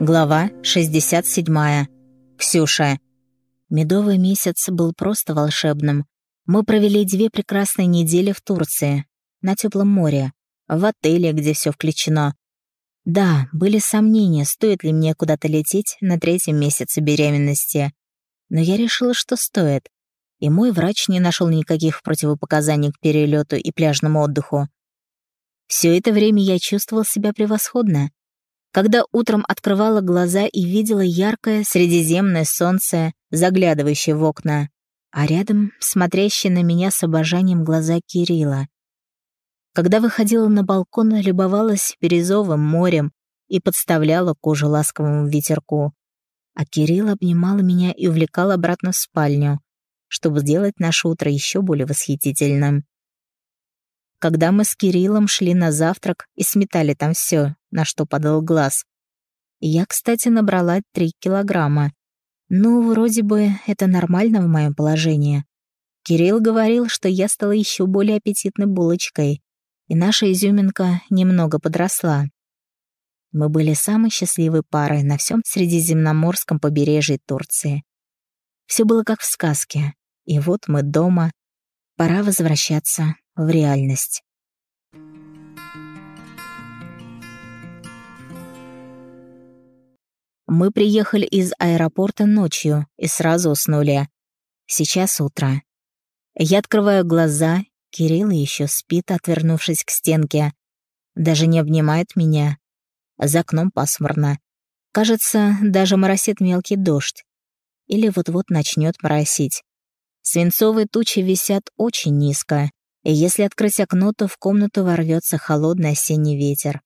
Глава 67. Ксюша. Медовый месяц был просто волшебным. Мы провели две прекрасные недели в Турции, на теплом море, в отеле, где все включено. Да, были сомнения, стоит ли мне куда-то лететь на третьем месяце беременности. Но я решила, что стоит. И мой врач не нашел никаких противопоказаний к перелету и пляжному отдыху. Все это время я чувствовал себя превосходно когда утром открывала глаза и видела яркое средиземное солнце, заглядывающее в окна, а рядом смотрящие на меня с обожанием глаза Кирилла. Когда выходила на балкон, любовалась бирюзовым морем и подставляла кожу ласковому ветерку. А Кирилл обнимал меня и увлекал обратно в спальню, чтобы сделать наше утро еще более восхитительным когда мы с Кириллом шли на завтрак и сметали там все, на что падал глаз. Я, кстати, набрала 3 килограмма. Ну, вроде бы это нормально в моем положении. Кирилл говорил, что я стала еще более аппетитной булочкой, и наша изюминка немного подросла. Мы были самой счастливой парой на всем Средиземноморском побережье Турции. Все было как в сказке. И вот мы дома. Пора возвращаться в реальность. Мы приехали из аэропорта ночью и сразу уснули. Сейчас утро. Я открываю глаза, Кирилл еще спит, отвернувшись к стенке. Даже не обнимает меня. За окном пасмурно. Кажется, даже моросит мелкий дождь. Или вот-вот начнет моросить. Свинцовые тучи висят очень низко и если открыть окно, то в комнату ворвется холодный осенний ветер.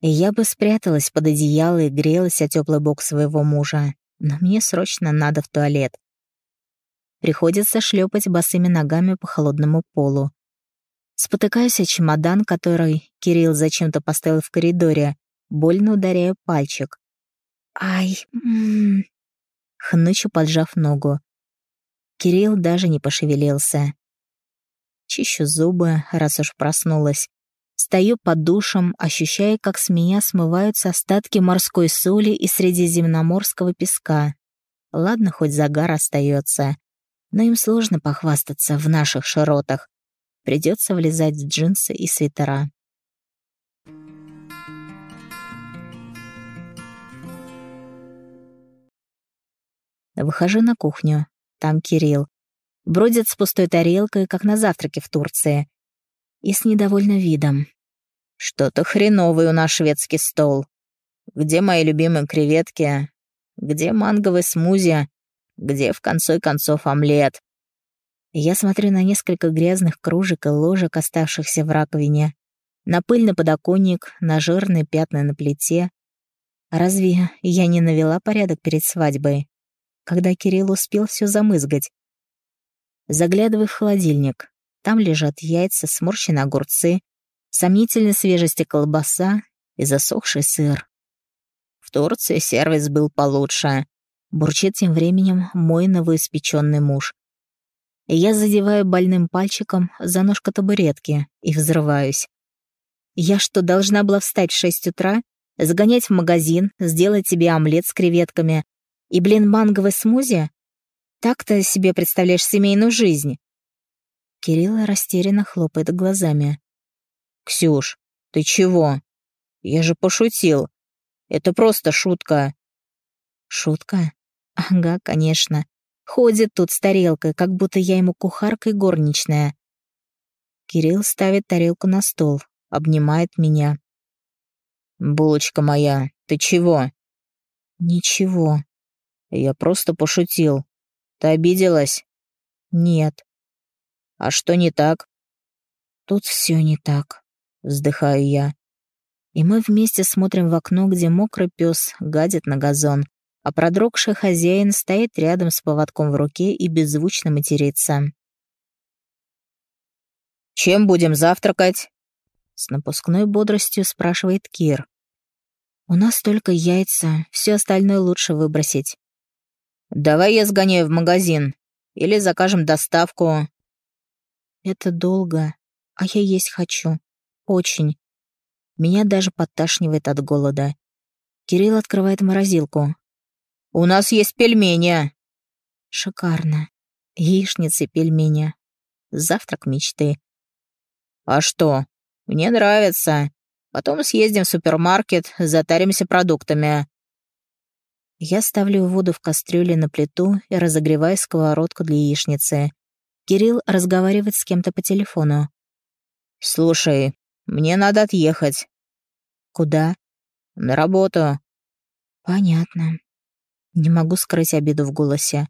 И я бы спряталась под одеяло и грелась о теплый бок своего мужа, но мне срочно надо в туалет. Приходится шлепать босыми ногами по холодному полу. Спотыкаюсь о чемодан, который Кирилл зачем-то поставил в коридоре, больно ударяю пальчик. «Ай!» м -м -м. Хнычу, поджав ногу. Кирилл даже не пошевелился. Чищу зубы, раз уж проснулась. Стою под душем, ощущая, как с меня смываются остатки морской соли и средиземноморского песка. Ладно, хоть загар остается, но им сложно похвастаться в наших широтах. Придется влезать в джинсы и свитера. Выхожу на кухню. Там Кирилл бродит с пустой тарелкой, как на завтраке в Турции, и с недовольным видом. «Что-то хреновый у нас шведский стол. Где мои любимые креветки? Где манговый смузи? Где, в конце концов, омлет?» Я смотрю на несколько грязных кружек и ложек, оставшихся в раковине, на пыльный подоконник, на жирные пятна на плите. Разве я не навела порядок перед свадьбой, когда Кирилл успел все замызгать? Заглядываю в холодильник. Там лежат яйца, сморщенные огурцы, сомнительной свежести колбаса и засохший сыр. В Турции сервис был получше. Бурчит тем временем мой новоиспеченный муж. Я задеваю больным пальчиком за ножку табуретки и взрываюсь. Я что, должна была встать в шесть утра, сгонять в магазин, сделать тебе омлет с креветками и, блин, манговый смузи? Так ты себе представляешь семейную жизнь?» Кирилл растерянно хлопает глазами. «Ксюш, ты чего? Я же пошутил. Это просто шутка». «Шутка? Ага, конечно. Ходит тут с тарелкой, как будто я ему кухарка и горничная». Кирилл ставит тарелку на стол, обнимает меня. «Булочка моя, ты чего?» «Ничего». «Я просто пошутил. Ты обиделась? Нет. А что не так? Тут все не так, вздыхаю я. И мы вместе смотрим в окно, где мокрый пес гадит на газон, а продрогший хозяин стоит рядом с поводком в руке и беззвучно матерится. «Чем будем завтракать?» С напускной бодростью спрашивает Кир. «У нас только яйца, все остальное лучше выбросить. «Давай я сгоняю в магазин. Или закажем доставку». «Это долго, а я есть хочу. Очень. Меня даже подташнивает от голода. Кирилл открывает морозилку. «У нас есть пельмени!» Шикарно. Яичницы, пельмени. Завтрак мечты. «А что? Мне нравится. Потом съездим в супермаркет, затаримся продуктами». Я ставлю воду в кастрюле на плиту и разогреваю сковородку для яичницы. Кирилл разговаривает с кем-то по телефону. «Слушай, мне надо отъехать». «Куда?» «На работу». «Понятно. Не могу скрыть обиду в голосе.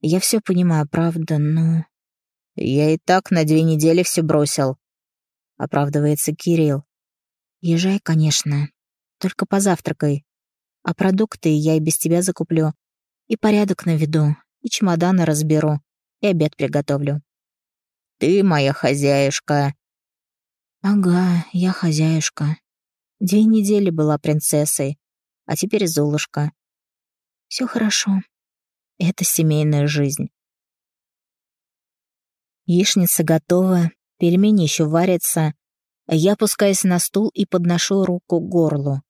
Я все понимаю, правда, но...» «Я и так на две недели все бросил», — оправдывается Кирилл. «Езжай, конечно. Только позавтракай. А продукты я и без тебя закуплю. И порядок наведу, и чемоданы разберу, и обед приготовлю». «Ты моя хозяюшка». «Ага, я хозяюшка. Две недели была принцессой, а теперь Золушка. Все хорошо. Это семейная жизнь». Яичница готова, пельмени еще варятся. Я опускаюсь на стул и подношу руку к горлу.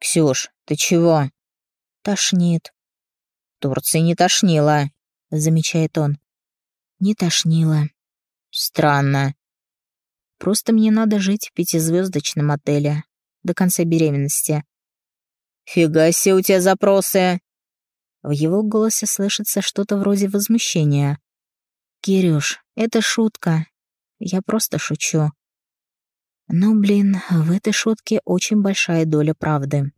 «Ксюш, ты чего?» «Тошнит». «Турции не тошнило», — замечает он. «Не тошнило». «Странно». «Просто мне надо жить в пятизвездочном отеле до конца беременности». «Фига себе у тебя запросы!» В его голосе слышится что-то вроде возмущения. «Кирюш, это шутка. Я просто шучу». Но, блин, в этой шутке очень большая доля правды.